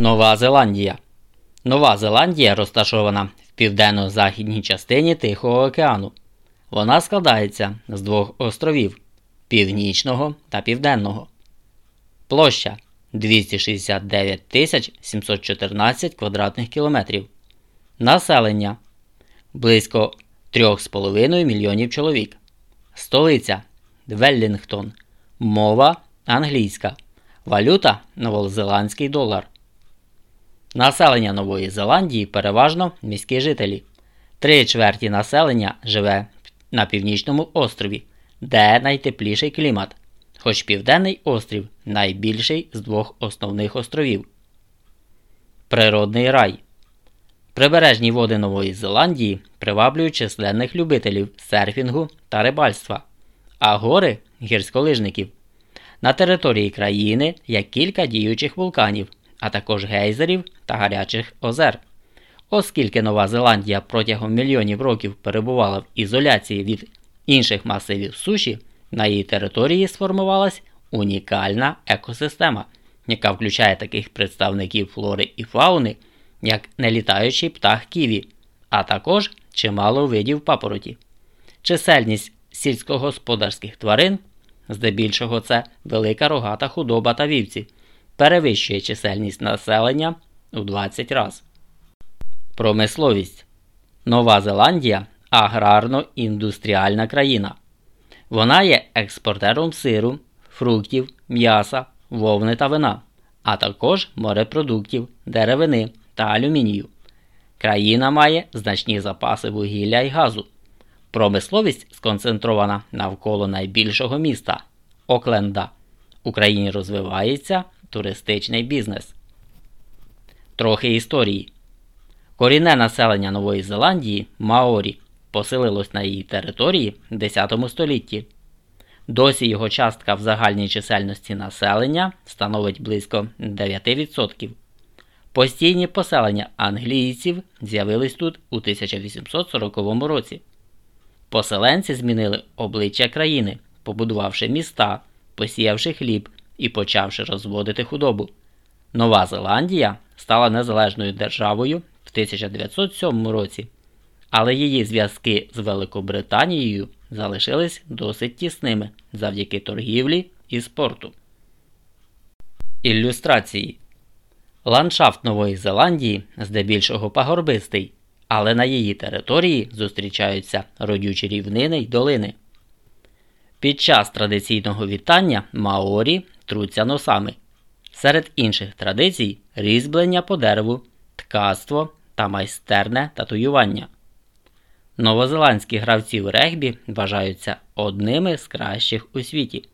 Нова Зеландія. Нова Зеландія розташована в південно-західній частині Тихого океану. Вона складається з двох островів Північного та Південного. Площа 269 714 квадратних кілометрів. Населення близько 3,5 мільйонів чоловік. Столиця Веллінгтон. Мова англійська. Валюта новозеландський долар. Населення Нової Зеландії переважно міські жителі. Три чверті населення живе на північному острові, де найтепліший клімат, хоч Південний острів найбільший з двох основних островів. Природний рай. Прибережні води Нової Зеландії приваблюють численних любителів серфінгу та рибальства, а гори гірськолижників. На території країни є кілька діючих вулканів, а також гейзерів та гарячих озер. Оскільки Нова Зеландія протягом мільйонів років перебувала в ізоляції від інших масивів суші, на її території сформувалась унікальна екосистема, яка включає таких представників флори і фауни, як нелітаючий птах ківі, а також чимало видів папороті. Чисельність сільськогосподарських тварин, здебільшого це велика рогата худоба та вівці, перевищує чисельність населення у 20 разів. Промисловість Нова Зеландія аграрно-індустріальна країна. Вона є експортером сиру, фруктів, м'яса, вовни та вина, а також морепродуктів, деревини та алюмінію. Країна має значні запаси вугілля і газу. Промисловість сконцентрована навколо найбільшого міста Окленда. Україні розвивається туристичний бізнес. Трохи історії. Корінне населення Нової Зеландії Маорі поселилось на її території в 10 столітті. Досі його частка в загальній чисельності населення становить близько 9%. Постійні поселення англійців з'явились тут у 1840 році. Поселенці змінили обличчя країни, побудувавши міста, посіявши хліб і почавши розводити худобу. Нова Зеландія стала незалежною державою в 1907 році, але її зв'язки з Великобританією залишились досить тісними завдяки торгівлі і спорту. Ілюстрації Ландшафт Нової Зеландії здебільшого пагорбистий, але на її території зустрічаються родючі рівнини й долини. Під час традиційного вітання маорі труться носами. Серед інших традицій різьблення по дереву, ткацтво та майстерне татуювання. Новозеландські гравці в регбі вважаються одними з кращих у світі.